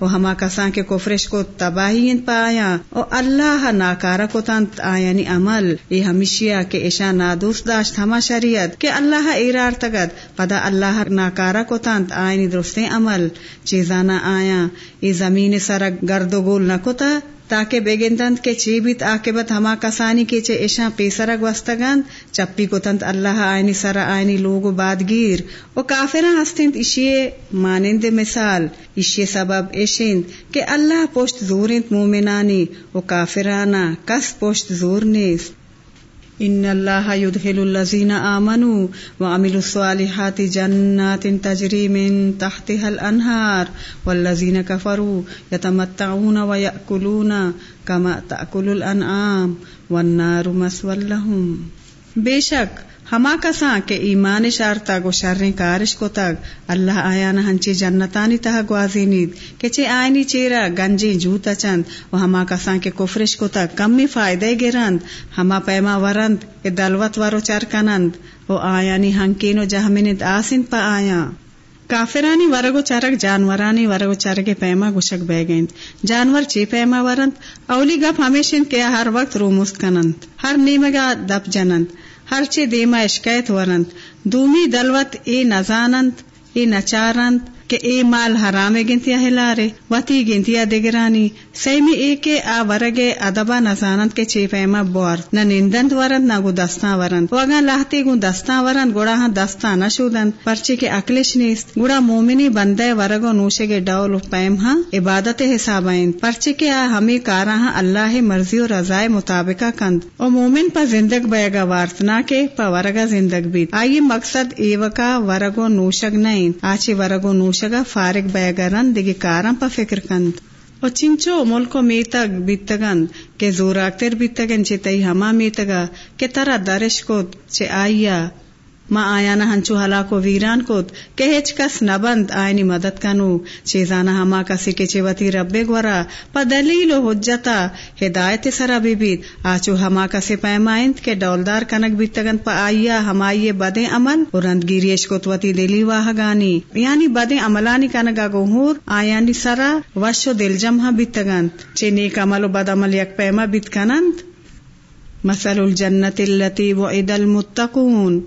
وہ ہما کساں کے کفرش کو تباہی پایا او اللہ ناکارا کو تنت آیانی یعنی عمل۔ یہ ہمیشیا کے ایشا نادوست داشت ہما شریعت کہ اللہ ایرار تگت، پدا اللہ ناکارا کو تنت آئینی یعنی درست عمل۔ چیزانا آیا، یہ زمین سرک گرد و گول نہ کتا تاکہ بیگندند کے چی بیت آکبت ہما کسانی کے چے ایشا پیسرگ وستگند چپی کو تنت اللہ آئینی سر آئینی لوگ بادگیر۔ و کافرہ ہستند اشیے مانند مثال اشیے سبب ایشند کہ اللہ پوشت زورند مومنانی و کافرانا کس پوشت زور نیست۔ ان اللہ يدخل الذين آمنوا وعملوا الصالحات جنات تجري من تحتها الانہار والذين كفروا يتمتعون ويأكلون كما تأكل الانعام والنار مسول لهم. بے شک ہما کساں کے ایمان شارتا گو شریں کارش کو تگ اللہ آیا نہ ہنچی جنتانی تہ گوازی نید کہ چے آئینی چیرا گنجی جوتا چند و ہما کساں کے کفرش کو تگ کمی فائدے گرند ہما پیما ورند کہ دلوت ورو چرکنند و آیانی ہنکین و جہمنید آسند پا آیا کافرانی ورگو چرگ جانورانی ورگو چرگ پیما گشک بے گئند جانور چی پیما ورند اولی گپ ہمیشن کے ہر وقت رو مست کنند ہر نیمگا دپ جنند ہرچے دیما شکایت ورند دومی دلوت اے نزانند اے نچارند کہ اے مال حرام گنتیا ہلارے وتی گنتیا دگرانی سیمی اے کے آ ورگے ادبا نزانند کے چی پیما بور نہ نندند ورند نہ گو دستا ورند وگا لاہتی گو دستا ورند گوڑا ہاں دستا نہ شودند پرچے کے اکلش نیست گوڑا مومنی بندے ورگو نوشے کے ڈول پیم ہاں عبادت حساب پرچے کے آ ہمیں کارا ہاں اللہ مرضی و رضائے مطابقہ کند او مومن پا زندگ بیگا وارتنا کے پا ورگا زندگ بیت آئی مقصد ایوکا ورگو نوشگ نہیں آچے ورگو نوشگ شگا فارغ بیگرن دیگه کارم پا فکر کند او چنچو ملکو میتگ بیتگن کہ زوراکتر بیتگن چه تی ہما میتگا کہ ترا درش کود چه آئیا ما آیا نہ ہنچو ہلاکو ویران کود، کہ ہچ کس نبند آئینی مدد کنو، چیزانا ہما کسی کے چیوتی رب گورا، پا دلیل و حجتا، ہدایت سرا بی بیت آچو ہما کسی پیمائند کے ڈولدار کنک بیتگن، پا آئیا ہمائی بدے عمل و رندگیریش کتوتی دلی واہگانی یعنی بدے عملانی کنگا گوہور آیانی سرا وشو دل جمہ بیتگن۔ چے نیک عمل و بد عمل یک پیما بیت کنند؟ مثل الجنت اللتی وعد المتقون۔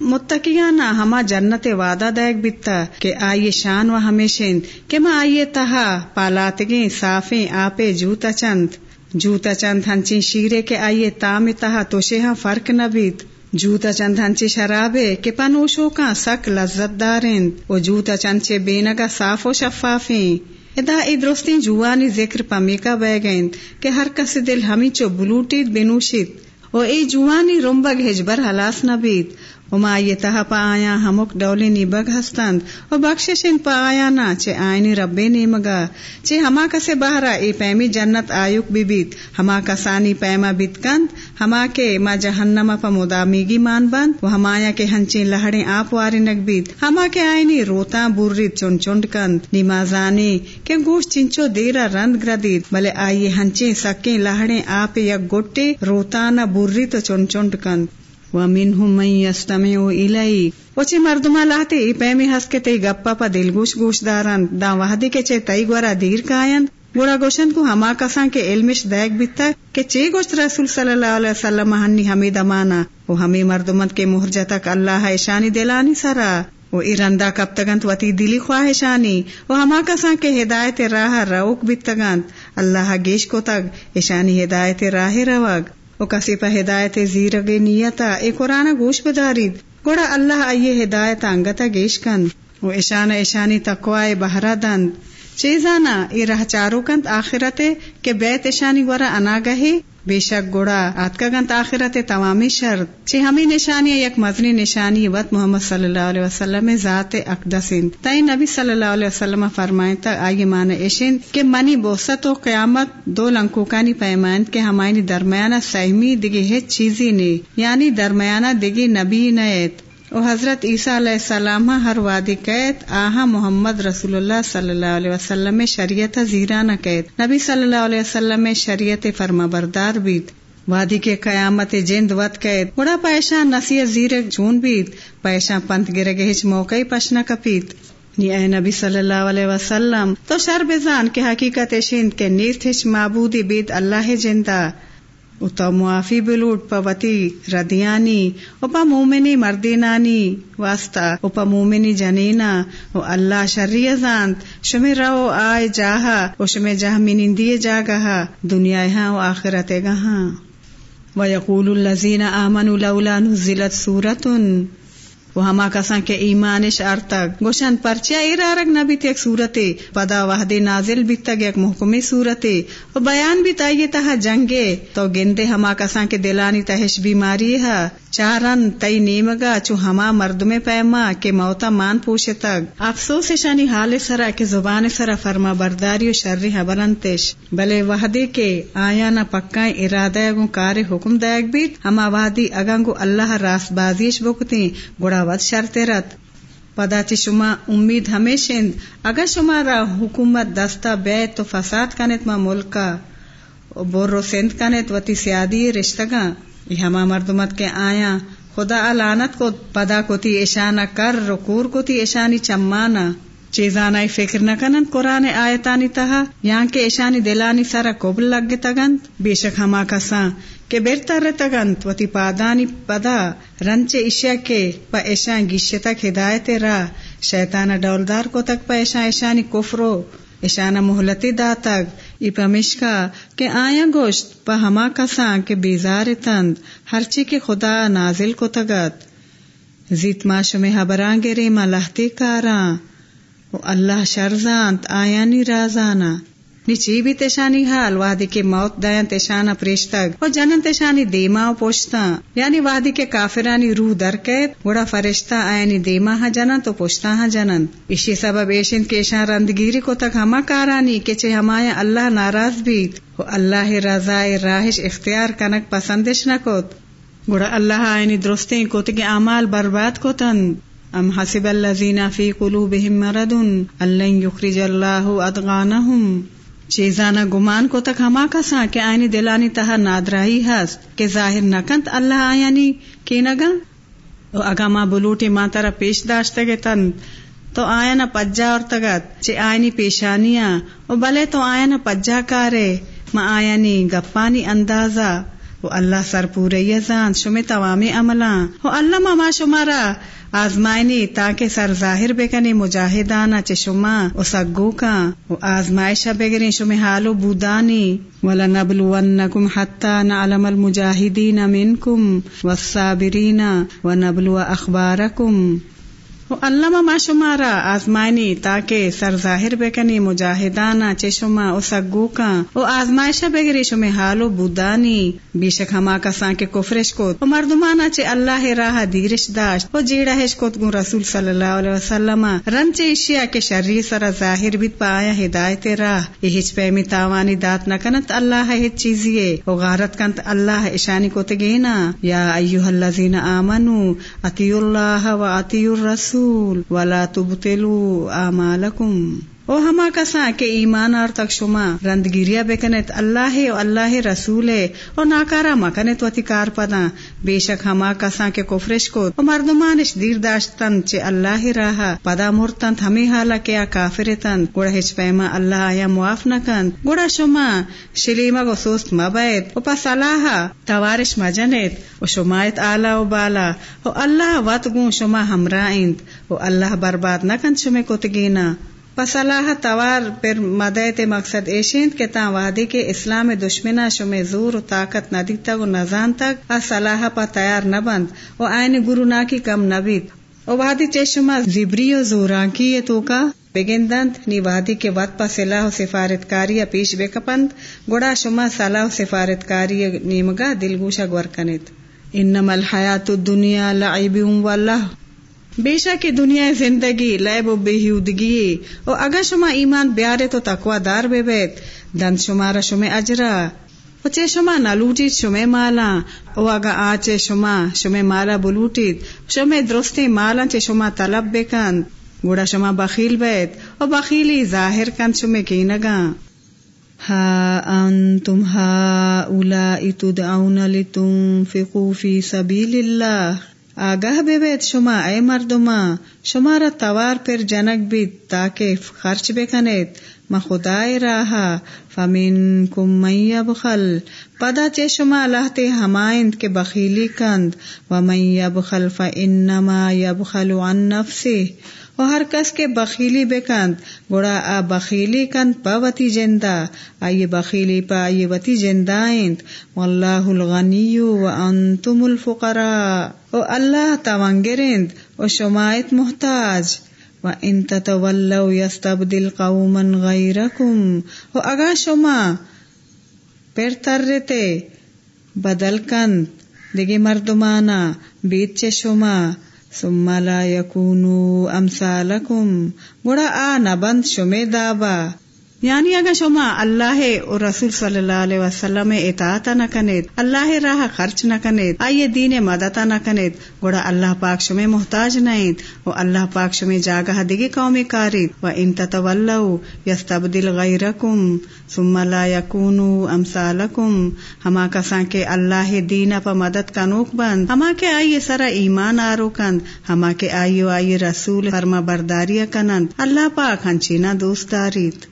متقیانا ہما جنت وعدہ دیکھ بیتا کہ آئیے شان و ہمیشن کہ ما آئیے تہا پالاتگیں صافیں آپے جوتا چند۔ جوتا چند ہنچی شیرے کے آئیے تام تہا توشے ہاں فرق نہ بیت جوتا چند ہنچی شرابے کہ پنوشو کا سک لذت دارند و جوتا چند چے بینگا صاف و شفافیں۔ ادا ای درستی جوانی ذکر پمی کا بے گئند کہ ہر کس دل ہمی چو بلوٹید بنوشید۔ و ای جوانی رمبگ ہجبر حلاس نہ بیت وما یہ تہ پا آیا ہمک ڈولی نی بگ ہستند، و بخششن پا آیا نا چے آئینی ربے نیمگا چے ہما کسے بہرا اے پیمی جنت آیوک بی بیت، ہما کسانی پیما بیت کند، ہما کے ما جہنم پا مدامیگی مان بند، و ہمایا کے ہنچیں لہڑیں آپ واری نگ بیت۔ ہما کے آئینی روتا بوری چون چونڈ کند نیمازانی کہ گوش چنچو دیرا رند گردید۔ بلے آئیے ہنچیں سکیں لہڑیں آپ یک گوٹے روتا نہ بوری چون چونڈ کند۔ ومنهم من يستمع إليك وچی مردما لاتے ای پیمی ہس کے تی گپا پا دل گوش گوش دارن دا وحدی کے چے تئی گورا دیر کائن۔ گوڑا گوشن کو ہما کسان کے علمش دیکھ بیتا کہ چے گوشت رسول صلی اللہ علیہ وسلم ہنی ہمیں دمانا۔ وہ ہمیں مردمت کے محرجہ تک اللہ اشانی دلانی سرا۔ وہ ارندا کب تگنت وتی دلی خواہشانی۔ وہ ہما کسان کے ہدایت راہ روک بیتگنت اللہ گیش کو تگ اشانی ہدایت راہ روگ۔ او کسی پا ہدایت زیرگ نیتا، اے قرآن گوش بدارید گوڑا اللہ آئیے ہدایت آنگتا گیش کند و اشان اشانی تقوی بہرا دند۔ چیزانا ای رہ چارو کند آخرت کے بیت اشانی گورا اناگہی بے شک گوڑا آت کا گنت آخرت تمامی شرط چھ ہمیں نشانی یک مزنی نشانی وط محمد صلی اللہ علیہ وسلم ذات اقدسین تئی نبی صلی اللہ علیہ وسلم فرمائیں تا آئی مان ایشن کہ منی بوست و قیامت دو لنکوکانی پیمائن کے ہمائنی درمیانہ سہمی دگی ہے چیزی نے یعنی درمیانہ دگی نبی نیت او حضرت عیسیٰ علیہ السلام ہر وادی قید آہا محمد رسول اللہ صلی اللہ علیہ وسلم شریعت زیرانہ قید نبی صلی اللہ علیہ وسلم شریعت فرما بردار بیت۔ وادی کے قیامت جند وط قید بڑا پیشہ نصیحت زیر جون بیت۔ پیشہ پنت گرگ ہچ موقع پشنا کپیت۔ نی اے نبی صلی اللہ علیہ وسلم، تو شر بزان کے حقیقت شند کے نیتش معبودی بید اللہ جندا اتا معافی بلوٹ پا ردیانی اپا مومنی مردینانی واسطہ اپا مومنی جنینا او اللہ شری زانت شمی رو آئے جاہا او شمی جاہ منندی جاگہا دنیا ہاں و آخرت گہاں وَيَقُولُ الَّذِينَ آمَنُوا لَوْلَا نُزِّلَتْ سُورَةٌ وہ ہما کساں کے ایمانش ارتگ گوشن پرچیا ارارگ نبی تیک صورتے پدا وحد نازل بھی یک ایک محکمی صورتے و بیان بھی تائیے تہا جنگے۔ تو گندے ہما کساں کے دلانی تہش بیماری ہے۔ چارن تئی نیمگا چو ہما مرد میں پیما کے موتا مان پوشے تک افسوس شانی حال سرا کے زبان سرا فرما برداری و شرری حبرنتش بلے وحدی کے آیا نہ پکائیں ارادہ گو کار حکم دیگ بیت ہما وحدی اگنگو اللہ راس بازیش بکتی گڑا ود شرط رت پدا چی شما امید ہمیشند اگر شما را حکومت دستا بیت تو فساد کنت ما ملکا بورو سند کنت وتی سیادی رشتگاں ہما مردمت کے آیا۔ خدا علانت کو پدا کو تی ایشانا کر رکور کو تی ایشانی چمانا۔ چیزانا فکر نہ کنند قرآن آیتانی تہا۔ یہاں کے ایشانی دلانی سارا قبل لگ تگند۔ بے شک ہما کساں کہ بہتر تگند۔ و تی پادانی پدا۔ رنچے اشیا کے پا ایشان گیشے تک ہدایت را۔ شیطان ڈولدار کو تک پا ایشان ایشانی کفرو۔ ایشانہ محلتی داتگ ای پمشکا کہ آیا گوشت پا ہما کساں کے بیزار تند ہرچی کے خدا نازل کو تگت۔ زیت ماشو میں حبران گرے ما لہتی کاراں و اللہ شرزانت آیا نی رازانا۔ نیچی بھی تشانی حال وادی کے موت دائن تشانا پریشتگ و جنن تشانی دیما و پوشتا یعنی وادی کے کافرانی روح درکت گوڑا فرشتہ آئینی دیما ہا جنن تو پوشتا ہا جنن اسی سبب ایشن کے رندگیری کو تک ہما کارانی کہ چے ہمایا اللہ ناراض بیت و اللہ رضائے راہش اختیار کنک پسندش نکوت گوڑا اللہ آئینی درستیں کو تک اعمال برباد کو تن ام حسب الذین فی قلوبہم مردن اللہ یخرج اللہ ادغانہم چیزانا گمان کو تک ہما کساں کہ آئینی دلانی تہا نادرائی ہست کہ ظاہر نکنت اللہ آیانی کی نگا؟ اگا ما بلوٹی ماں ترا پیش داشتے گے تن، تو آیا نہ پجا اور تگت چے آئینی پیشانیاں او بلے تو آیا نہ پجا کارے، ما آیانی گپانی اندازہ۔ وہ اللہ سر پورے یزان شمی توامی عملاں وہ اللہ ماما شمارا آزمائنی تاکہ سر ظاہر بکنی مجاہدانا چے شما او سگو کا۔ او آزمائشہ بگرین شمی حالو بودانی۔ وَلَنَبْلُوَنَّكُمْ حَتَّى نَعْلَمَ الْمُجَاهِدِينَ مِنْكُمْ وَالصَّابِرِينَ وَنَبْلُوَ أَخْبَارَكُمْ اللہ ما شمارا آزمائنی تاکہ سر ظاہر بکنی مجاہدانا چشما او سگوکاں او آزمائشہ بگری شمی حالو بودانی۔ بیشک ہما کسان کے کفرش کو او مردمانا چے اللہ راہ دیرش داشت۔ او جیڑا ہش کو گن رسول صلی اللہ علیہ وسلم رن چے اشیاء کے شرری سر ظاہر بیت پایا ہدایت راہ۔ یہ ہچ پیمی تاوانی دات نکنت اللہ ہچ چیزیے او غارت کنت اللہ اشانی کو تگینا یا ایوہ اللذین آمنو اتیو اللہ و اتیو الرسول۔ الرسول ولا تبطلوا اعمالكم او ہما کساں کے ایمان اور تک شما رندگیریا بکنت اللہ او اللہ رسول او ناکارا مکنت وتی کار پدا بے شک ہما کساں کے کفرش کو او مردمانش دیر داشتن چے اللہ راہ۔ پدا مرتن ہمیں حالا کیا کافر تن۔ گوڑا ہچ پیما اللہ آیا معاف نکن گوڑا شما شلیما گو سوست مبید او پا صلاح توارش مجنت او شمایت آلا و بالا۔ او اللہ وط گون شما ہمراہند او اللہ برباد نکن شما کتگینا پسلاح توار پر مدیت مقصد ایشیند کے تاں وادی کے اسلام دشمنا شمے زور و طاقت ندی تک و نزان تک صلاح پا تیار نہ بند و آئین گرو نا کی کم نبید او وادی چشما زبری و زوران کی تو کا بگندند، نی وادی کے وقت پا صلاح و سفارت کاری پیش بے کپند۔ گوڑا شما صلاح و سفارت کاری نیمگا دلگوشا گور کنید۔ انما الحیات الدنیا لعب و بے شک دنیا زندگی لائب و بےحودگی او اگر شما ایمان بیارے تو تقوا دار بے بیت دن شمارا شمے اجرا۔ او چے شما نلوٹیت شمے مالا۔ او اگا آچے شما شمے مالا بلوٹیت شمے درستی مالا چے شما طلب بکن گوڑا شما بخیل بیت او بخیلی ظاہر کن شمے کی نگا ہا انتم ہا اولائی تدعون لتنفقوا فی سبیل اللہ۔ آگاہ بے شما، اے مردما شمارا توار پھر جنک بھی تاکہ خرچ بے ما خدای راہا فمین کم من یبخل، پدا چے شما لہتے ہمائند کے بخیلی کند و میں بخل فانما یبخل عن نفسه و ہر کس کے بخیلی بے کند۔ گوڑا، آ بخیلی کند پا وتی جندہ۔ آئی بخیلی پا آئی وتی جندائند۔ واللہ الغنی و انتم الفقراء۔ و اللہ تونگرند و شمایت محتاج۔ و ان تتولوا یستبدل قوما غیرکم۔ و اگا شما پر ترتے بدل کند۔ دیگی مردمانا، بیت چے شما۔ ثم لا يكونوا امثالكم بڑا آ بند شمے دابا۔ یعنی اگر شما اللہ اور رسول صلی اللہ علیہ وسلم اطاعت نہ کنید، اللہ راہ خرچ نہ کنید، آئیے دین مدد نہ کنید، گوڑا اللہ پاک شمے محتاج نہیں و اللہ پاک شمے جاگہ دگی قومی کارید، و ان تتولو یستبدل غیرکم، ثم لا يكونوا امثالکم، ہما کساں کے اللہ دین پا مدد کنوک بند، ہما کے آئیے سرا ایمان آرو کند، ہما کے آئیو آئیے رسول فرما برداری کنند، اللہ پاک ہنچینا دوست دارید۔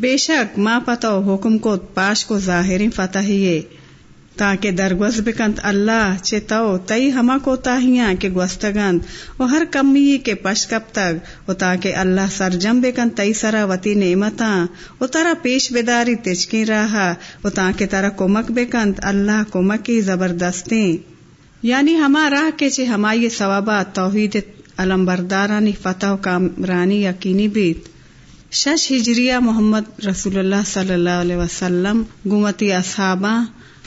بے شک ماں پتو حکم کو پاش کو ظاہری فتح تاکہ درگوز بکنت اللہ چے تو تئی ہما کو تاہیاں کے گوستگند۔ و ہر کمی کے پش کب تک و تاکہ اللہ سرجم بکن تئی سرا وتی نعمتاں۔ و ترا پیش بیداری تچکی رہا و تاکہ ترا کمک بکنت اللہ کمک کی زبردستیں۔ یعنی ہما راہ کے چے ہما یہ ثوابات توحید علم بردارانی فتح و کامرانی یقینی بیت۔ شش ہجریہ محمد رسول اللہ صلی اللہ علیہ وسلم گمتی اصحابہ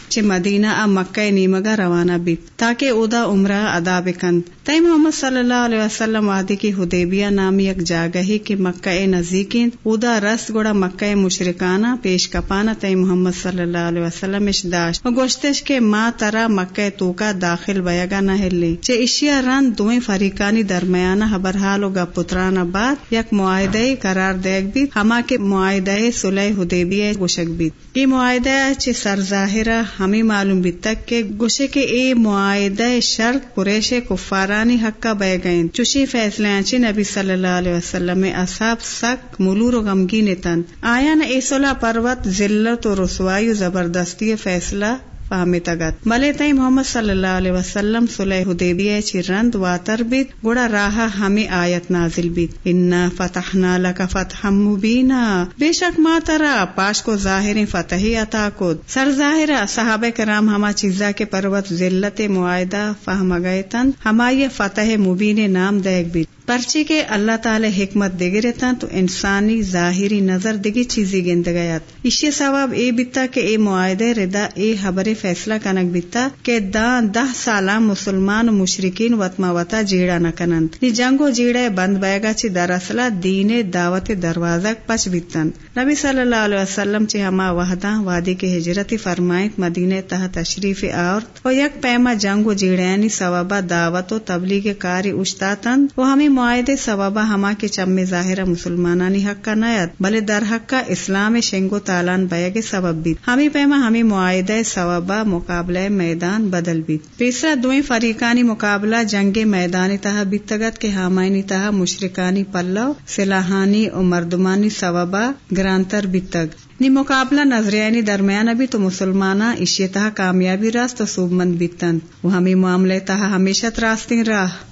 چھ مدینہ آ مکہ نیمگا روانہ بیت تاکہ اودا عمرہ ادا بکند۔ تئی محمد صلی اللہ علیہ وسلم وادی کی حدیبیہ نامی ایک جاگہی کی مکہ نزدیکین اودا رس گوڑا مکہ مشرکانہ پیش کپانا تئی محمد صلی اللہ علیہ وسلم اش داشت۔ و گوشتش کے ما ترا مکہ توکا داخل بیگا نہ ہلی۔ چے اشیا رن دویں فریقانی درمیانہ حبرحال و گپتران بعد یک معاہدہ قرار دیگ بیت ہما کے معاہدہ صلح حدیبیہ گوشک بیت یہ معاہدہ چے سر ظاہرہ ہمیں معلوم بھی تک کہ گوشے کے اے معاہدہ شرط قریش کفارہ حق بہ گئے چوشی فیصلے چی نبی صلی اللہ علیہ وسلم اصحاب سک، ملور و غمگی تن۔ آیا نہ اے پروت، ذلت و رسوائی و زبردستی فیصلہ؟ فہمی تگت ملے تئی محمد صلی اللہ علیہ وسلم صلح حدیبیہ چی رند واتر بیت، گوڑا راہا ہمیں آیت نازل بیت۔ انا فتحنا لک فتحا مبینا۔ بے شک ما ترا پاش کو ظاہر فتحی عطا کد سر ظاہر صحابہ کرام ہما چیزا کے پروت ذلت معاہدہ فہم گئے تن۔ ہما یہ فتح مبین نام دیکھ بیت۔ پرچی کے اللہ تعالی حکمت دگے رہتا تو انسانی ظاہری نظر دگی چیزی گند گیات اسی ثواب اے بیتا کہ اے معاہدے ردا اے خبر فیصلہ کنک بیتا کہ دان دہ سالہ مسلمان و مشرقین وطما وطا جیڑا نہ کنند نی جنگو جیڑا بند بیگا چی دراصلہ دین دعوت دروازہ پچ بیتن۔ نبی صلی اللہ علیہ وسلم چی ہما وحدہ وادی کے ہجرتی فرمائت مدینہ تہ تشریف آورت و یک پیما جنگو جیڑانی ثوابہ دعوت و تبلیغ کاری اشتاتند و ہمیں معاہدے ثوابہ ہما کے چم ظاہرہ مسلمانانی حق کا نیت بلے در حق کا اسلام شنگو تالان بیگ سبب بیت ہمیں پیما ہمیں معاہدہ ثوابہ مقابلہ میدان بدل بیت تیسرا، دوئیں فریقانی مقابلہ جنگ میدانی تہا بیتگت کے ہامائنی تہا مشرکانی پلو، سلاحانی و مردمانی ثوابہ گرانتر بیتگ۔ نی مقابلہ نظریانی درمیان ابھی تو مسلمانہ اشی تہا کامیابی راست سوب مند بیتن وہ ہمیں معاملے تہا ہمیشہ تراستیں راہ۔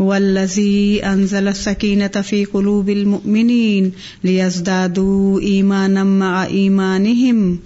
هو الذي أنزل السكينة في قلوب المؤمنين ليزدادوا إيمانا مع إيمانهم.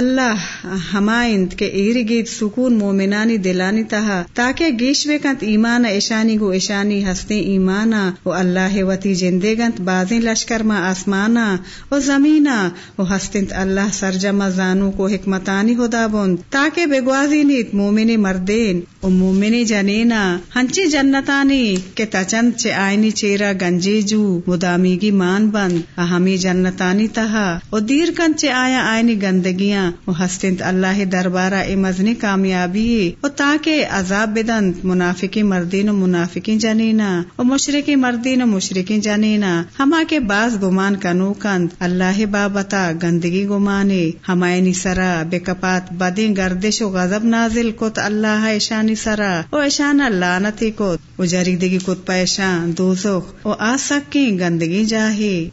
اللہ ہمائند کے ایرگیت سکون مومنانی دلانی تہا، تاکہ گیشوے کنت ایمان ایشانی گو ایشانی ہستے ایمانا و اللہ وتی جندے گنت بازیں لشکر ما آسمانا و زمینا و ہستنت اللہ سرجما زانو کو حکمتانی خدا بند تاکہ بگوازی نیت مومنی مردین و مومنی جنینا، ہنچی جنتانی، کہ تچند چے آئینی چیرا گنجی جو، مدامیگی مان بند ہمیں جنتانی تہا و دیر کن چے آیا آئینی گندگیاں و ہستند اللہ دربارہ اے مزنی کامیابی و تاکہ عذاب بدند منافقی مردین و منافقی جنینا و مشرقی مردین و مشرقی جنینا ہما کے باز گمان کنو کند اللہ بابتا گندگی گمانے ہمائنی سرا بے کپات بدیں گردش و غضب نازل کت اللہ ایشانی سرا و ایشانا لانتی کت و جریدگی کت پیشان دوزخ و آسکی گندگی جاہی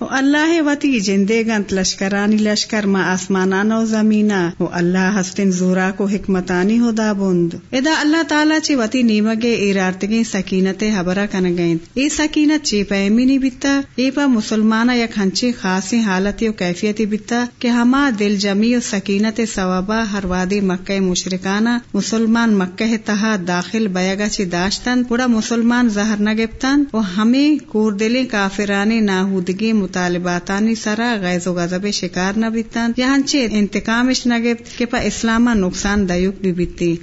و اللہ وتی جندے گنت لشکرانی لشکر ما آسمانان و زمینا و اللہ ہستن زورا کو حکمتانی ہدا بند ادا اللہ تعالی چی وتی نیمگے ایرارتگی سکینت حبرہ کنگین ای سکینت چی پیمینی بیتا ای پا مسلمانا یک ہنچی خاصی حالتی و کیفیتی بیتا کہ ہما دل جمی و سکینت ثوابا ہر وادی مکہ مشرکانا مسلمان مکہ تہا داخل بیگا چی داشتن پورا مسلمان زہر نگپتن و ہمیں کور دلی کافرانی ناہودگی مطالباتانی سرا غیظ و غضب شکار نہ بیتن یہاں چے انتقامش نہ گفت کہ پا اسلاما نقصان دایوک بھی بیتی۔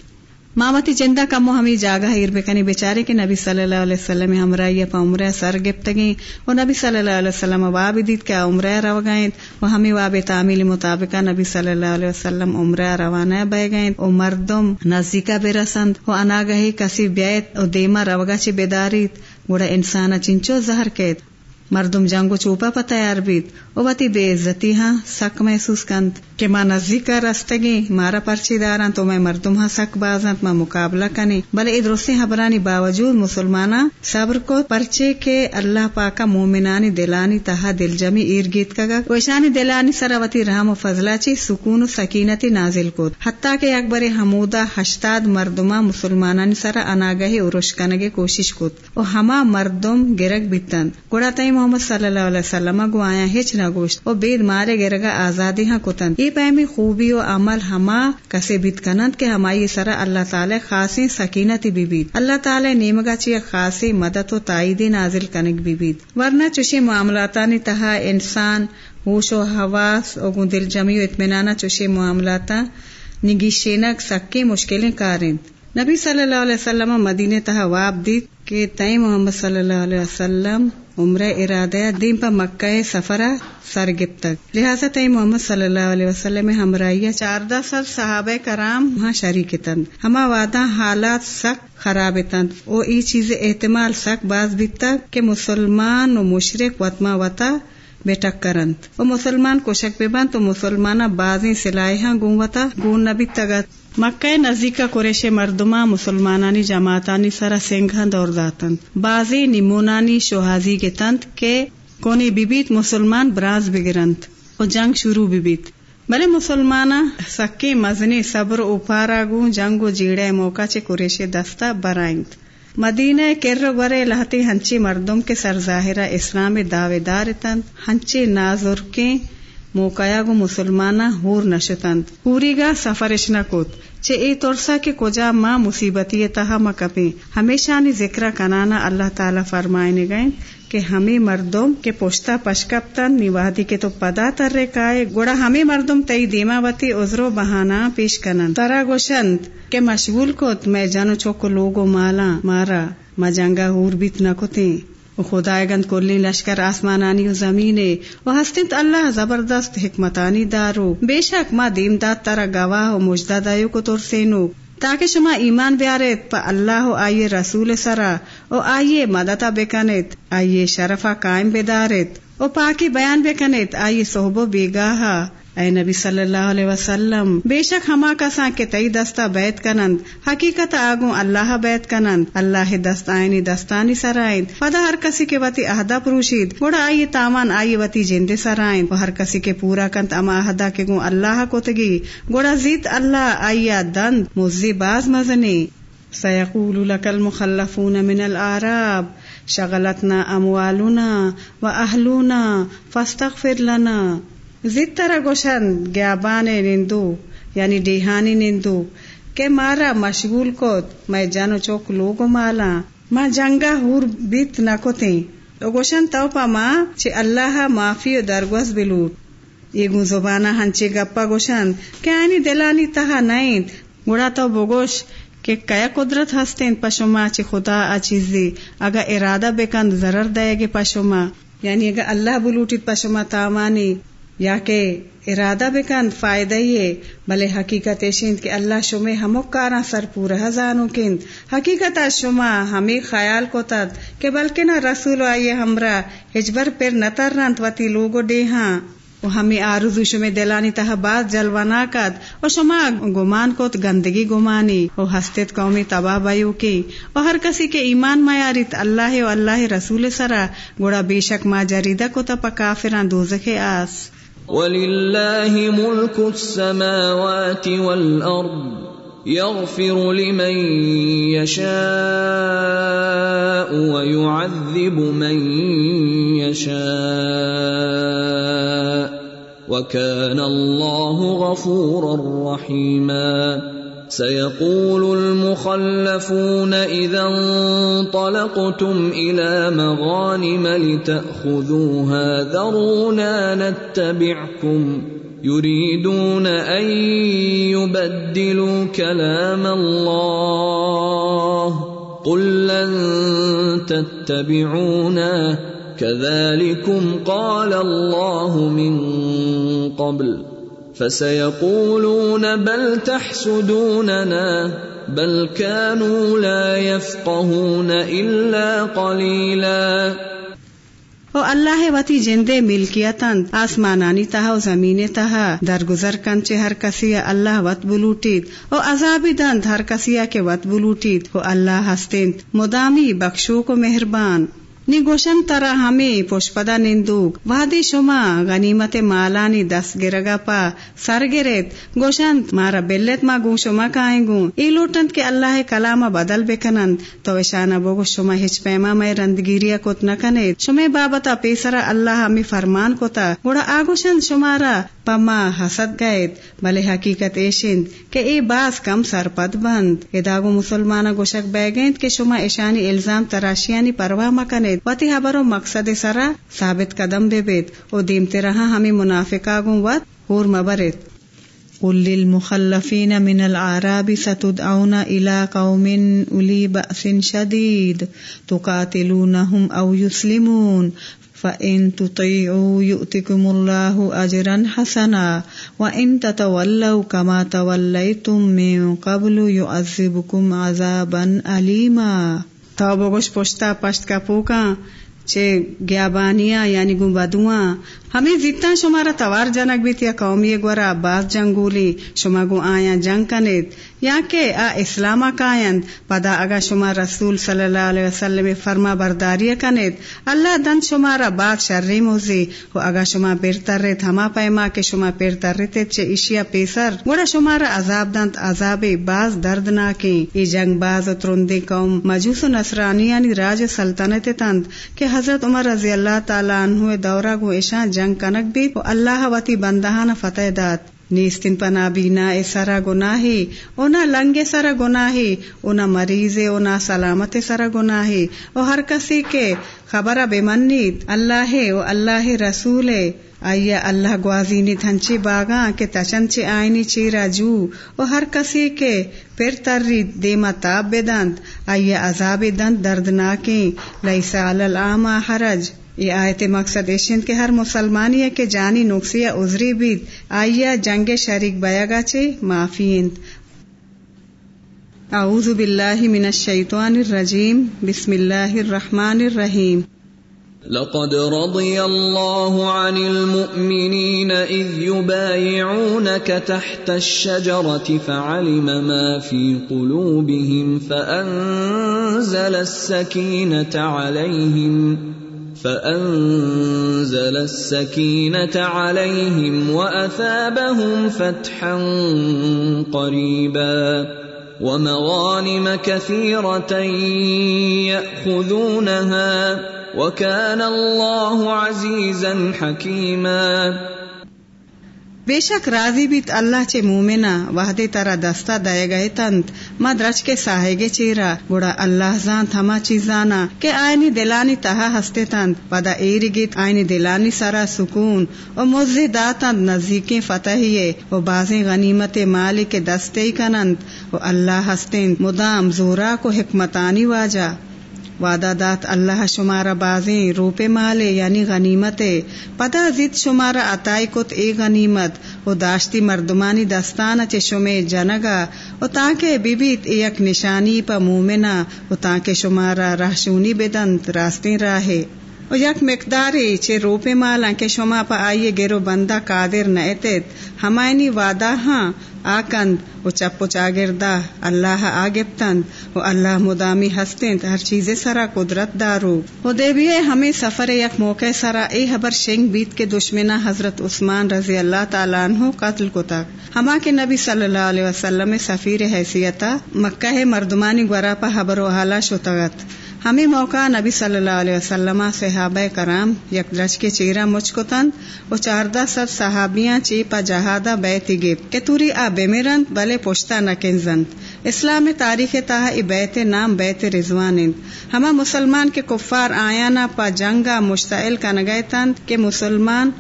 مامتی جندہ کمو ہمی جاگہ ایر بکنی بیچارے کے نبی صلی اللہ علیہ وسلم ہمراہی پا عمرہ سر گپتگیں۔ و نبی صلی اللہ علیہ وسلم واب دیت کہ عمرہ رو گئیں۔ و ہمی واب تعمیل مطابقہ نبی صلی اللہ علیہ وسلم عمرہ روانہ بے گئیں۔ و مردم نزدیکہ برسند و اناگہی کسی بیت و دیما روگا چی بیداریت۔ گوڑا انسانا چنچو زہر کیت۔ مردم جنگو چوپا پتہ تیار بیت وتی بے عزتی ہاں سک محسوس کند کہ ماں نزدیک رستگی مارا پرچی داران تو میں مردم ہاں سک بازنت ما مقابلہ کنی بلے ادرسی حبرانی باوجود مسلمانا صبر کو پرچے کے اللہ پاکا مومنانی دلانی تہا دل جمی ایرگیت کگا ویشانی دلانی سراوتی رحم و فضلہ چی سکون و سکینتی نازل کو حتیٰ کہ اکبر حمودہ ہشتاد مردما مسلمانانی سرا اناگہی ارش کنگے کوشش کت ہما مردم گرگ بیتن گوڑا تائی محمد صلی اللہ علیہ وسلم گو آیا ہچ نہ گوشت۔ او بید مارے گرگا آزادی ہاں کتن۔ یہ پیمی خوبی و عمل ہما کسے بیت کنند کہ ہمائی سرا اللہ تعالی خاصی سکینتی بی بیت اللہ تعالی نیمگا چی خاصی مدد و تائید نازل کنگ بی بیت ورنہ چوشی معاملاتانی تہا انسان ہوش و حواس او دل جمی و اطمینانہ چوشی معاملاتا نگیشینک سکی مشکلیں کارند۔ نبی صلی اللہ علیہ وسلم مدینے تہا واب دیت کہ تئی محمد صلی اللہ علیہ وسلم عمر ارادہ دین پا مکہ سفر سر تک۔ لہٰذا تئی محمد صلی اللہ علیہ وسلم ہمراہ چاردہ سر صحابہ کرام وہاں شریک تند ہما وعدہ حالات سخت خراب تند او ای چیز احتمال سخت باز بھی تک کہ مسلمان و مشرق وطما وطا بے کرند و مسلمان کو شک بے بند تو مسلمانہ بازی سلاحیاں گونوتا گون نبی تگت مکہ نزدیک قریش مردما مسلمانانی جماعتانی سرا سنگھند اور داتن بازی نمونانی شوہازی کے تنت کے کونی بیبیت مسلمان براز بگرند۔ و جنگ شروع بیبیت۔ بلے مسلمانا سکی مزنی صبر اوپارا گو جنگ و جیڑے موقع چے قریش دستا برائند مدینہ کر برے لہتی ہنچی مردم کے سر ظاہرہ اسلام دعوے دار تن۔ ہنچی نازر کے موقع گو مسلمانا ہور نشتند۔ پوری گا سفرش نکوت چے ای ترسا کے کجا ماں مصیبتی تہا مکپی۔ ہمیشہ نی ذکر کنانا اللہ تعالی فرمائنے گئے کہ ہمیں مردم کے پوشتا پشکپتن نیوادی کے تو پدا تر کائے۔ گوڑا ہمیں مردم تئی دیما وتی ازرو بہانا پیش کنن ترا گوشند کہ مشغول کت میں جانو چوکو لوگو مالا، مارا، مجنگا ہور بیت نہ خدا گند کلی لشکر آسمانانی و زمینے و ہستنت اللہ زبردست حکمتانی دارو۔ بے شک ما دیم داد ترا گواہ و مجدہ دایو کو تور سینو تاکہ شما ایمان بیارت پا اللہ و آئیے رسول سرا او آئیے مدتا بکنت آئیے شرفا قائم بیدارت او پاکی بیان بکنت آئیے صحبو بیگاہا۔ اے نبی صلی اللہ علیہ وسلم، بے شک ہما کساں کے تئی دستہ بیت کنند، حقیقت آگوں اللہ بیت کنند، اللہ دست آئینی دستانی سرائند فدا ہر کسی کے وتی عہدہ پروشید گوڑا آئی تامان آئی وتی جندے سرائند و ہر کسی کے پورا کنت اما عہدہ کے گوں اللہ کو تگی گوڑا زیت اللہ آئی دند، مزی باز مزنی۔ سيقول لك المخلفون من الأعراب شغلتنا أموالنا وأهلنا فاستغفر لنا۔ زتر گوشن گیابان نندو یعنی ڈیہانی نندو، کہ مارا مشغول کوت میں جانو چوک لوگو مالا ماں جنگا ہور بیت نکوتیں گوشن تو پا ماں چھ اللہ معافی و درگوز بلوٹ یہ گو زبانہ ہنچے گپا گوشن، کہ آنی دلانی تہا نائن گوڑا تو بگوش، کہ کیا قدرت ہستین پشما چھ خدا آ چیزی اگا ارادہ بکند ضرر دے گے پشما یعنی اگر اللہ بلوٹیت پشما تامانی یا کہ ارادہ بکند فائدہ یہ بلے حقیقت شند کہ اللہ شمے ہمو کارا سر پورا زانو کند حقیقت شما ہمیں خیال کو تد کہ بلکہ نہ رسول آئیے ہمرا ہجبر پر نتر رنت وتی لوگو ڈے ہاں وہ ہمیں آرزو شمے دلانی تہ بات جلوانا کد اور شما گمان کو گندگی گمانی وہ ہستت قومی تباہ بایو کی اور ہر کسی کے ایمان میارت اللہ و اللہ رسول سرا گوڑا بے شک ما جریدہ کو تپا کافران دوزخ آس وَلِلَّهِ مُلْكُ السَّمَاوَاتِ وَالْأَرْضِ يَغْفِرُ لِمَن يَشَاءُ وَيُعَذِّبُ مَن يَشَاءُ وَكَانَ اللَّهُ غَفُورًا رَّحِيمًا سيقول المخلفون إذا انطلقتم إلى مغانم لتأخذوها ذرونا نتبعكم يريدون أن يبدلوا كلام الله قل لن تتبعونا كذلكم قال الله من قبل فسيقولون بل تحسدوننا بل كانوا لا يفقهون الا قليلا. او اللہ وتی جندے ملکیتن آسمانانی تہا و زمین تہا، درگزر کنچے ہر کسی اللہ وط بلوٹید. او عذابی دند، ہر کسی کے وط بلوٹید. او اللہ ہستین مدامی بخشو کو مہربان. نی گوشن ترا ہمیں پوشپدا نندوک وادی شما غنیمت مالانی دس گرگا پا سر گوشن مارا بلت ما گو شما کائیں گو ای لوٹند کے اللہ کلام بدل بکنند تو اشانا بوگو شما ہچ پیما میں رندگیریا کت نکنید شما بابتا پیسرا اللہ ہمیں فرمان کتا گوڑا آگوشن شمارا پما حسد گئید بلے حقیقت ایشند کہ اے باز کم سر پد بند اداگو مسلمانا گوشک بیگیند کہ شما ایشانی الزام تراشیانی پرواہ مکنید وتی حبرو مقصد سرا ثابت قدم بے بیت او دیمتے رہا ہمیں منافقا گوں وط اور مبرت قل للمخلفين من العراب ستدعون إلى قوم أولي بأس شديد تقاتلونهم أو يسلمون فَإِن تُطِيعُوا يُؤْتِكُمُ اللَّهُ أَجْرًا حَسَنًا وَإِن تَتَوَلَّوْا كَمَا تَوَلَّيْتُم مِّن قبل يعذبكم عَذَابًا أَلِيمًا۔ تو بگوش پشتا پشت کا پوکا چے گیابانیا یعنی گو بدواں ہمیں جتنا شمارا توار جنک بھی قومی گورا باز جنگولی شما گو آیا جنگ کنید یا کہ آ اسلام کائند پدا اگا شما رسول صلی اللہ علیہ وسلم فرما برداری کنید اللہ دن شمارا بات شرری موزی و اگا شما بیرتر ریت ہما پیما کہ شما بیرتر ریت چے اشیا پیسر گوڑا شمارا عذاب دنت عذاب باز دردناکی، ای جنگ باز و ترندی قوم، مجوس و نصرانیانی یعنی راج سلطنت تند، کہ حضرت عمر رضی اللہ تعالی عنہ دورہ گو ایشان جنگ کنک بھی و اللہ وتی بندہان فتح دات نیستن پنا بینا اے سرا گناہی اونا لنگے سرا گناہی اونا مریض اونا سلامت سرا گناہی او ہر کسی کے خبر بے منیت اللہ او اللہ رسول آیا اللہ گوازینی تھنچی باغاں کے تچنچے آئینی چیرا جو او ہر کسی کے پھر تری دیما تاب بدند آیا عذاب دند دردناکی لیسا علی العامہ حرج یہ آیت مقصد ایشن کے ہر مسلمانی کہ جانی نقصیا عذری بھی آئیا جنگ شریک بیا گا چے معافی اعوذ باللہ من الشیطان الرجیم بسم اللہ الرحمن الرحیم لقد رضي الله عن المؤمنين إذ يبايعونك تحت الشجرة فعلم ما في قلوبهم فأنزل السكينة عليهم فأنزل السكينة عليهم وأثابهم فتحا قريبا ومغانم كثيرة يأخذونها وكان الله عزيزا حكيما بے شک راضی بیت اللہ چے مومنا وحدے ترا دستا دے گئے تنت۔ مد رچ کے ساہے گے چیرا گوڑا اللہ زان تھما چیزانا۔ کہ آئینی دلانی تہا ہستے تنت۔ پدا ایری گیت آئینی دلانی سرا سکون۔ او موزے داتند نزدیکیں فتحیے او بازیں غنیمت مالی کے دستے کنند او اللہ ہستیں مدام زورا کو حکمتانی واجا وعدہ دات اللہ شمارا بازیں، روپے مالے یعنی غنیمت پتا زد شمارا عطائی کت اے غنیمت۔ او داشتی مردمانی دستان چے شمے جنگا۔ او تاکہ بیبیت ایک نشانی پا مومنا او تاکہ شمارا رہشونی بدنت راستیں راہے۔ او یک مقداری چے روپے مالا کے شما پا آئیے گیرو بندہ قادر نئیتت ہمائنی وعدہ ہاں۔ آکند و چپ و چاگردہ اللہ آگپتند و اللہ مدامی ہستند ہر چیز سرا قدرت دارو۔ و دے بھی ہمیں سفر یک موقع سرا، اے حبر شنگ بیت کے دشمنا حضرت عثمان رضی اللہ تعالیٰ عنہ قتل کو تک ہما کے نبی صلی اللہ علیہ وسلم سفیر حیثیتا مکہ مردمانی گورا پا حبر و حالا شتغت۔ ہمیں موقع نبی صلی اللہ علیہ وسلم، صحابہ کرام، یک درج کے چیرا مچ کو تن و چاردہ صحابیاں چی پا جہادا بیتی گیب، کہ توری آ بیمیرن بلے پوشتا نکنزند اسلام تاریخ تاہ ای بیت نام، بیت رضوان ہما مسلمان کے کفار آیانا پا جنگا مشتعل کا نگے تند، کہ مسلمان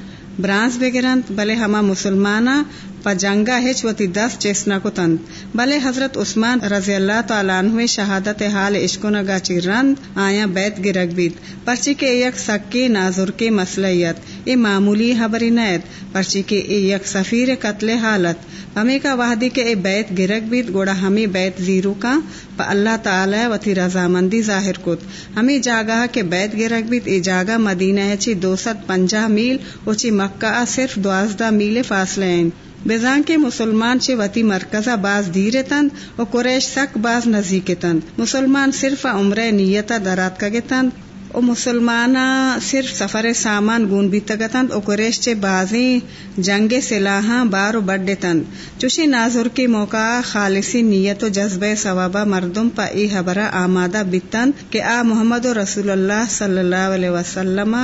برانس بگرند بلے ہما مسلمانہ پا جنگا ہچ وتی دس چیسنا کو تند بلے حضرت عثمان رضی اللہ تعالیٰ عنہ شہادت حال عشقنگا چی رند آیا بیت گرگ بیت۔ پرچی کے یک سکی نازر کے مسلیت اے معمولی حبری نیت۔ پرچی کے اے یک سفیر قتل حالت۔ ہمیں کا وحدی کے اے بیت گرگ بیت گوڑا ہمیں بیت زیرو کا، پا اللہ تعالی وتی رضامندی ظاہر کت۔ ہمیں جاگا کے بیت گرگ بیت اے جاگا مدینہ چی دو ست پنجہ میل اوچی مکہ صرف دوازدہ میل فاصلے ہیں۔ بزان کے مسلمان چے وتی مرکزہ باز دیرے تند و قریش سک باز نزدیک تند مسلمان صرف عمرہ نیتا درات کگے تند او مسلمانا صرف سفر سامان گون بھی تگتند او قریش چے بازیں جنگ سلاحاں بارو بڑے تند چوشی نازر کے موقع خالصی نیت و جذبہ ثوابہ مردم پا ای حبرہ آمادہ بیتند کہ آ محمد و رسول اللہ صلی اللہ علیہ وسلم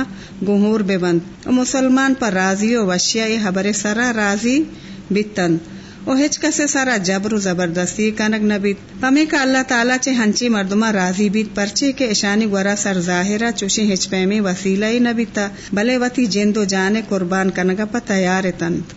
گہور بے بند او مسلمان پر راضی و وشیہ ای حبر سرا راضی بیتند او ہچ کسے سارا جبر و زبردستی کنگ نبیت پمی کا اللہ تعالیٰ چے ہنچی مردما راضی بیت پرچے کے اشانی گورا سر ظاہرہ چوشی ہچ پیمی وسیلہ ہی نبیتا بلے وتی جندو جانے قربان کنگا پا تیار تند۔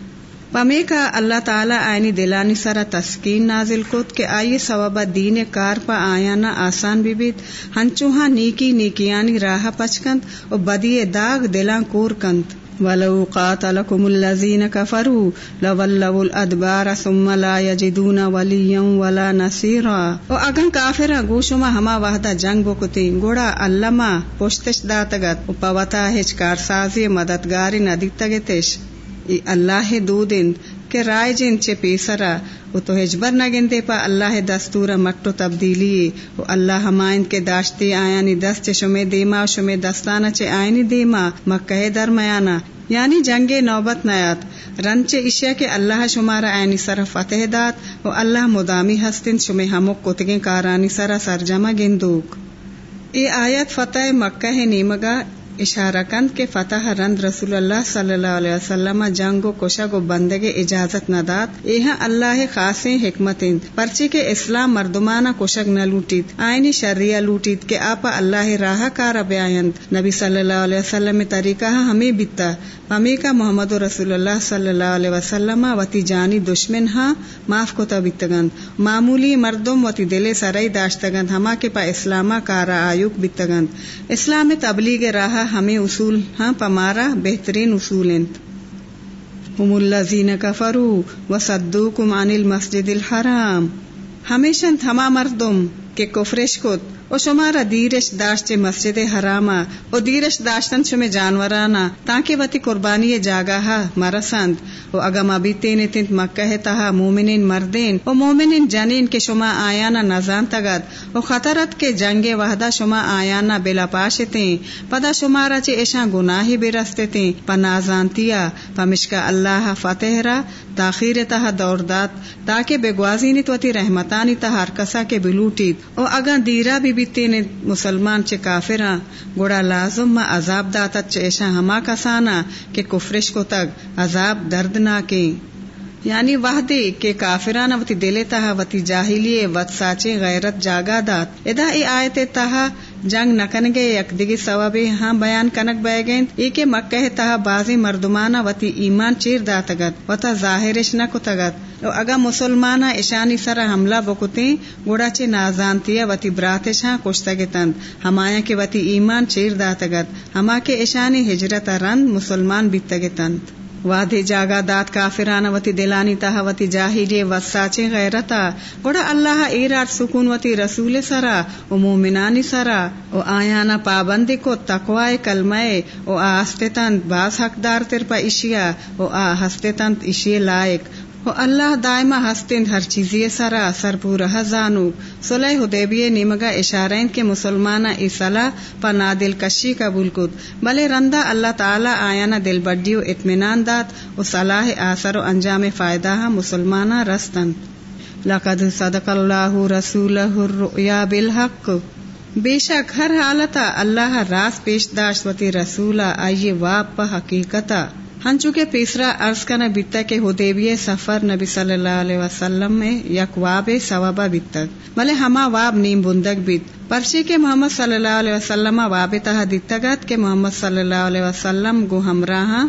پمی کا اللہ تعالیٰ آئینی دلانی سرا تسکین نازل کت کہ آئیے ثوابہ دین کار پا آیانا آسان بھی بیت۔ ہنچوہاں نیکی نیکیانی راہ پچکند و بدی داغ دلان کور کند۔ ولو قاتلكم الذين كفروا لولوا الادبار ثم لا يجدون وليا ولا نصيرا او اگن کافر گوشما ہما وحدہ جنگ بکتی، گوڑا علما پشتش داتگت، او پوتا ہچ کارسازی مددگاری ندیتگتش۔ ای اللہ دو دن کہ رائے جن چے پیسرا او تو ہجبر نگندے پا اللہ دستور مٹو تبدیلی او اللہ ہمائن کے داشتی آیانی دست شمے دیما شمے دستانا چے آئینی دیما مکہ درمیانا یعنی جنگ نوبت نیات رنچ اشیا کے اللہ شمارا عینی سر فتح دات و اللہ مدامی ہستن شمے ہمک کتگیں کارانی سرا سرجمہ گندوک ای آیت فتح مکہ نیمگا اشارہ کند کے فتح رند رسول اللہ صلی اللہ علیہ وسلم جنگ و کشگ و بندگ اجازت نہ دات یہ اللہ خاص حکمت پرچی کے اسلام مردمانہ کشگ نہ لوٹیت۔ آئینی شریعہ لوٹیت کے آپ اللہ راہ کار بیاند نبی صلی اللہ علیہ وسلم طریقہ ہمیں بیتا ہمیں کا محمد رسول اللہ صلی اللہ علیہ وسلم وتی جانی دشمن ہاں معاف کو تبتگند معمولی مردم وتی دل سرئی داشتگند ہما کے پا اسلامہ کارا آیوک بیتگند اسلام تبلیغ راہ ہمیں اصول ہاں پمارا بہترین اصول ہم الذین کفروا وصدوکم عن المسجد الحرام۔ ہمیشہ تھما مردم۔ کے کفرش کت او شمارا دیرش داشت مسجد حراما، او دیرش داشتن شمی جانورانا، تاکہ وتی قربانی جاگاہا مرسند۔ او اگا مبیتین تنت مکہ تہا مومنین مردین، او مومنین جنین کے شما آیانا نزان تگد او خطرت کے جنگ وحدہ شما آیانا بلا پاشتیں۔ پدا شمارا چے ایشان گناہی برستیں پا نازانتیا، پا مشکا اللہ فتح را، تاخیر تہا دور دات تاکہ بے گوازینی توتی رحمتانی تہا ہر کسا کے بلوٹید۔ او اگا دیرا بھی بیتی نے مسلمان چے کافراں گوڑا لازم ما عذاب داتا چے ایشا ہما کسانا کہ کفرش کو تک عذاب دردناکیں۔ یعنی وحدے کے کافران وتی دلے تہا، وتی جاہلیے وت ساچے غیرت جاگا دات۔ ادا ای آیت تہا، جنگ نکنگے یک دگی ثوابے ہاں بیان کنک بے گئن ای کے مکہ تہا بازی مردمانا وتی ایمان چیر داتگت وتا ظاہرش نکتگت او اگا مسلمانا اشانی سر حملہ بکتے گوڑا چے نازانتیا وتی براتش ہاں کشتگتند ہمایا کے وتی ایمان چیر داتگت ہما کے اشانی ہجرت رند مسلمان بیتگتند وادی جاگا دات کافران وتی دلانی تہ وتی جاہیجے وساچے غیرتا۔ گوڑا اللہ ایرات سکون وتی رسول سرا، او مومنانی سرا، او آیانا پابندی کو تقوی کلمے او آستے تند باز حقدار تر پا اشیا، او آ ہستے تند اشی لائق۔ و اللہ دائما ہستند ہر چیزی سرا سر پورا زانو سلح حدیبیہ نیمگا اشارین کے مسلمانا ای صلاح پا نادل کشی قبول کد بلے رندہ اللہ تعالی آیانا دل بڈیو اطمینان دات و صلاح آثر و انجام فائدہ مسلمانا رستن۔ لقد صدق اللہ رسولہ الرؤیا بالحق۔ بے شک ہر حالتا اللہ راس پیش داشت وتی رسولہ، آئیے واپ پا حقیقتا ہنچو کے پیسرا عرض کا نہ بیتا کے ہدیبی سفر نبی صلی اللہ علیہ وسلم میں یک واب ثوابہ بیتک ملے ہما واب نیم بندک بیت۔ پرچے کے محمد صلی اللہ علیہ وسلم واب تہا دیتگت کے محمد صلی اللہ علیہ وسلم گو ہمراہ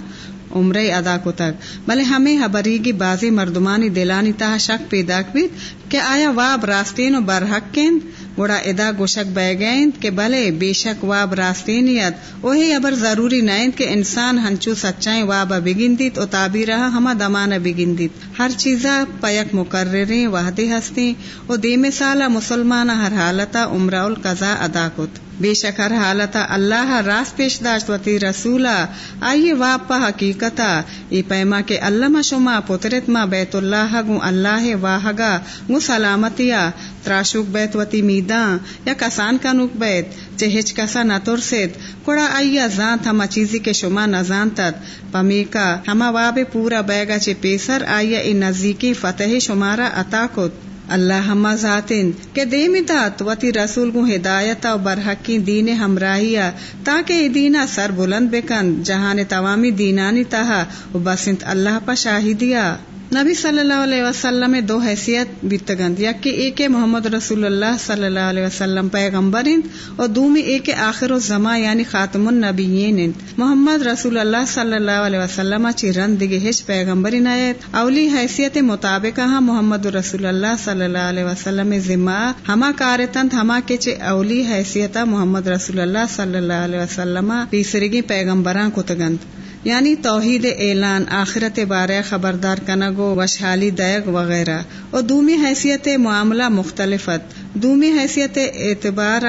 عمر ادا کو تک بلے ہمیں حبری کی بازی مردمانی دلانی تہا شک پیدا بیت کہ آیا واب راستین و برحق کین گوڑا ادا گوشک بہ گئیں کہ بھلے بے شک واب راستینیت وہی ابر ضروری نائند کہ انسان ہنچو سچائیں واب بگندیت، او تابی رہا ہما دمانہ بگندیت۔ ہر چیزا پیک مقرریں، وحدی ہستیں، او دیمے سالہ مسلمان ہر حالتا عمرہ القضاء ادا کت۔ بے شک ہر حالتا اللہ راست پیش داشت وتی رسولا آئیے واپا حقیقتا، ای پیما کے اللہ شما پترت ما بیت اللہ گو اللہ واہگا، گو سلامتیا، تراشوک بیت وتی میداں یا کسان کا نوک بیت چہچ کسا نہ ترسید، کڑا آئیا زانت ہما چیزی کے شما نہ زانتت، پمیکا ہما واب پورا بیگا چے پیسر آئیا ای نزدیکی فتح شمارا عطا کت۔ اللہ ہما ذاتن کے دے متا وتی رسول کو ہدایت و برحقی دین ہمراہیا تاکہ دینا سر بلند بکن، جہان توامی دینانی تہا، و بسنت اللہ پا شاہدیا نبی صلی اللہ علیہ وسلم دو حیثیت بیتگند یک کہ ایک محمد رسول اللہ صلی اللہ علیہ وسلم پیغمبر اور دومی ایک آخر الزما یعنی خاتم النبیین محمد رسول اللہ صلی اللہ علیہ وسلم چی رند دیگے ہش پیغمبر نایت اولی حیثیت مطابق ہاں محمد رسول اللہ صلی اللہ علیہ وسلم ذمہ ہما کارتند ہما کے چے اولی حیثیت ہاں محمد رسول اللہ صلی اللہ علیہ وسلم ہاں پیسرگی پیغمبراں کتگند یعنی توحید اعلان، آخرت بارے خبردار کنگو، وشحالی دیگ وغیرہ۔ اور دومی حیثیت معاملہ مختلفت۔ دومی حیثیت اعتبار،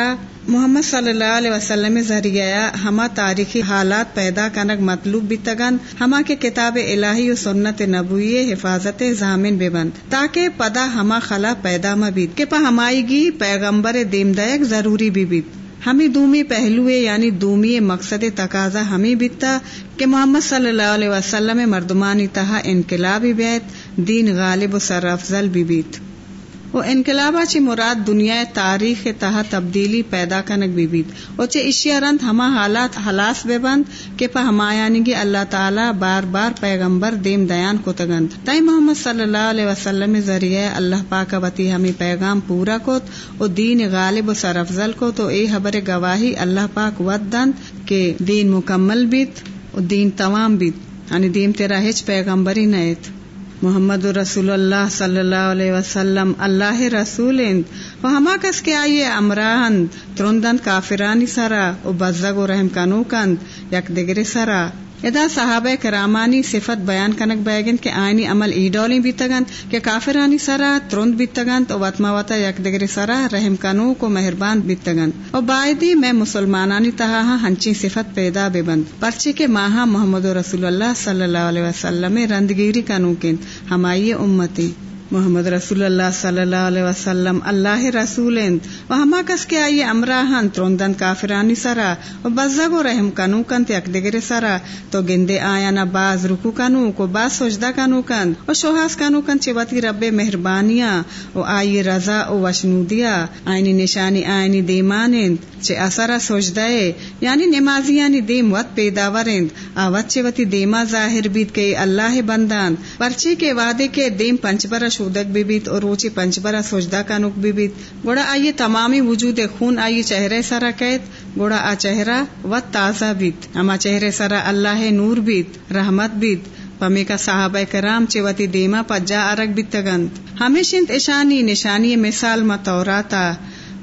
محمد صلی اللہ علیہ وسلم ذریعہ ہما تاریخی حالات پیدا کنگ مطلوب بھی تگن ہما کے کتاب الہی و سنت نبوی حفاظت ضامن بے بند تاکہ پدا ہما خلا پیدا مبید، کہ پا ہمائی گی پیغمبر دیم دیگ ضروری بھی بیت ہمیں دومی پہلو یعنی دومی مقصد تقاضا ہمیں بیتا کہ محمد صلی اللہ علیہ وسلم مردمانی تہا انقلابی بیت، دین غالب و سرافضل بھی بیت۔ وہ انقلابا چی مراد دنیا تاریخ تہا تبدیلی پیدا کنک بھی بیت چے اشیا رند ہما حالات حلاس بے بند کہ پا ہما یعنی گی اللہ تعالی بار بار پیغمبر دیم دیان کو تگند۔ تائی محمد صلی اللہ علیہ وسلم ذریعے اللہ پاک وتی ہمیں پیغام پورا کت او دین غالب و سر افضل کو تو اے حبر گواہی اللہ پاک ود دند کہ دین مکمل بیت او دین تمام بیت یعنی دین تیرا ہچ پیغمبری نیت محمد رسول اللہ صلی اللہ علیہ وسلم، اللہ رسول و ہما کس کے آئیے امراہن ترندن کافرانی سرا و بزگ و رحم کنو کند، یک دگری سرا۔ ادا صحابہ کرامانی صفت بیان کنک بیگن کہ آئینی عمل ایڈولی بیتگن کہ کافرانی سرا ترند بیتگن تو وطما وطا یک دگری سرا رحم کنو کو مہربان بیتگن اور بائدی میں مسلمانانی تہا ہنچی صفت پیدا بے بند۔ پرچی کے ماہا محمد رسول اللہ صلی اللہ علیہ وسلم رندگیری کنو کن۔ ہمائی امتی۔ محمد رسول اللہ صلی اللہ علیہ وسلم، اللہ رسول و ہما کس کے آئیے امراہن تروندن کافرانی سرا، و بزگ و رحم کنو کنت یک دگر سرا، تو گندے آیا نہ باز رکو کنو، کو باز سجدہ کنو کند و شوہاس کنو کن چوتی رب مہربانیاں، و آئی رضا و وشنودیا، آئینی نشانی، آئینی دیمانند چے اثرا سجدے یعنی نمازیانی دیم وط پیداورند آوت چوتی دیما ظاہر بیت کے اللہ بندان، پرچی کے وعدے کے دیم پنچ برا شودک بھی بیت اور روچی پنچ برا سجدہ کا نک بھی بیت گوڑا آئیے تمامی وجود خون آئیے چہرے سرا قید۔ گوڑا آ چہرہ و تازہ بیت۔ اما چہرے سرا اللہ نور بیت، رحمت بیت۔ پمی کا صحابہ کرام چیوتی دیما پجا ارگ بیتگند ہمیشنت اشانی نشانی مثال متوراتا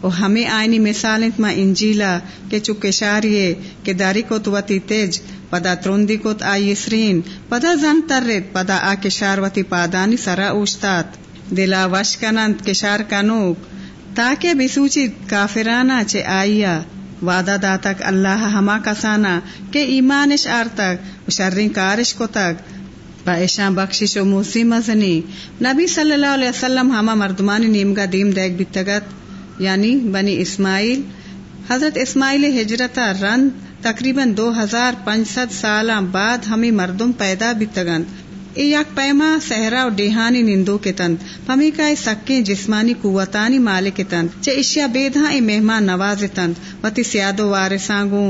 توراتا و ہمیں آئینی مثال ما انجیلا کہ چکے شاریے کہ داری کو توتی تیج، پدا تروندی کوت آئی سرین پدا زن ترت پدا آ کشاروتی پادانی سرا اوشتات۔ دلا وش کنند کشار کنوک، تاکہ بسوچی کافرانا چے آئیا۔ وعدہ داتک اللہ ہما کسانا کہ ایمانش آرتک شرین کارش کو تک با ایشان بخشش و موسی مزنی نبی صلی اللہ علیہ وسلم ہما مردمانی نیمگا دیم دیکھ بیتگت۔ یعنی بنی اسماعیل، حضرت اسماعیل ہجرتا رن تقریباً دو ہزار پانچ ست سال بعد ہمیں مردم پیدا بھی اے یک پیما، صحرا اور ڈیہانی نندو کے تند پمی کا سکے جسمانی قوتانی مالک کے تند چے اشیا بیدھا اے مہمان نواز تند وتی سیادو وارسانگو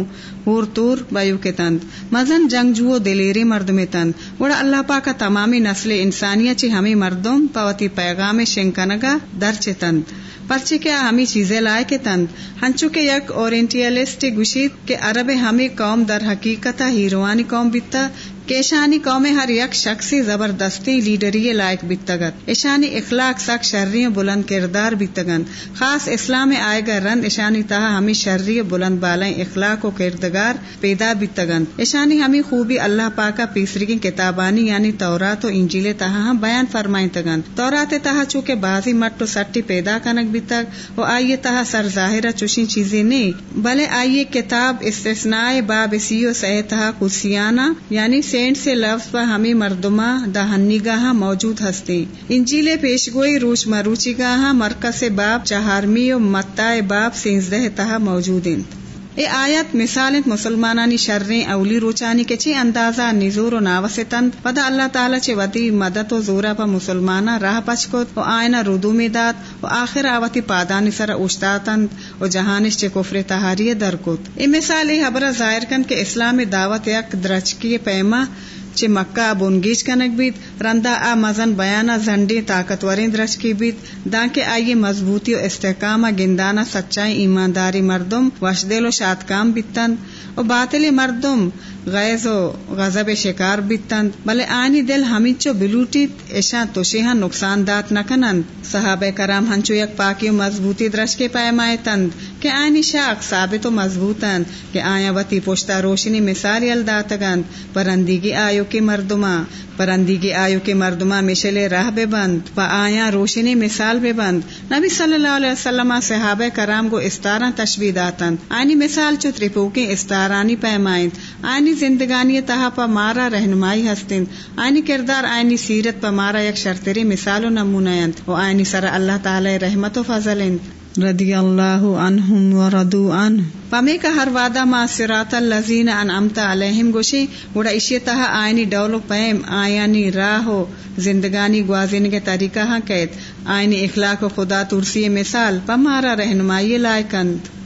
ہور تور بایو کے تند مزن جنگ جو دلیری مرد میں تند وڑا اللہ پاک تمامی نسل انسانیہ چی ہمیں مردم پوتی پیغام شنکنگا در چے تند پرچے کیا ہمیں چیزیں لائے کے تند ہنچو کے یک اورینٹیلسٹ گوشید کے عرب ہمیں قوم در حقیقت ہیروانی قوم بیتا کہ ایشانی قوم ہر یک شخصی زبردستی لیڈری لائق بیتگت ایشانی اخلاق سک شرری بلند کردار بیتگن۔ خاص اسلام آئے گا رند ایشانی تہا ہمیں شرری بلند بالائیں اخلاق و کردگار پیدا بیتگن۔ ایشانی ہمیں خوبی اللہ پاکا پیسری کی کتابانی یعنی تورات و انجیل تہا ہم بیان فرمائیں تگن تورات تہا چونکہ بازی مٹ و سٹی پیدا کنک بیتگ و آئیے تہا سر ظاہرہ چوشی چیزیں نہیں بلے آئیے کتاب استثناء باب سیو سہ تہا کسیانہ یعنی سینٹ سے لفظ پر ہمیں مردما دہنی گاہ موجود ہستے۔ انجیلے پیشگوئی روچ مروچی گاہ مرکز باپ چہارمی و متا باپ سینزدہ تہا موجود اے آیت مثالت مسلمانانی شریں، اولی روچانی کے چی اندازہ، نزور و ناوس تند اللہ تعالی چے ودی مدد و زورا پا مسلمانا راہ پچکت و آئنا ردو میں داد، و آخر آوتی پادانی سر اوشتاتند و جہانش چے کفر تہاری درکت اے مثال حبر ظاہر کن کے اسلام دعوت یک درچکی پیما چے مکہ بونگیچ کنک بیت رندا آ مزن بیانا زنڈی طاقتورین درش کی بیت دانکہ آئیے مضبوطی و استحکام گندانا سچائی ایمانداری مردم وشدل و شادکام بیتن۔ و باطل مردم غیظ و غضب شکار بیتند، بلے آنی دل ہمیچو بلوٹیت ایشا توشیہاں نقصان دات نکنند صحابہ کرام ہنچو یک پاکی و مضبوطی درش کے پیمائے تند کہ آنی شاق ثابت و مضبوطند کہ آیا وتی پوشتا روشنی مثال الداتگند، پرندگی آیو کی مردما پرندگی آیو کے مردما مشلے راہ بے بند و آیا روشنی مثال بے بند۔ نبی صلی اللہ علیہ وسلم صحابہ کرام کو استارا تشبیح داتند آنی مثال چو ترپوکی استارانی پیمائند۔ آنی زندگانی تہا پا مارا رہنمائی ہستند آئینی کردار آئینی سیرت پا مارا یک شرطری مثال و نمونیند و آئینی سر اللہ تعالی رحمت و فضلند رضی اللہ عنہم و ردو عنہ۔ پمی کا ہر وعدہ ما سرات اللذین انعمت علیہم گوشی وڑا اشی تہا آئینی ڈولو پیم، آئینی راہو زندگانی گوازین کے طریقہ ہاں قید آئینی اخلاق و خدا ترسی مثال، پمارا رہنمائی لائکند۔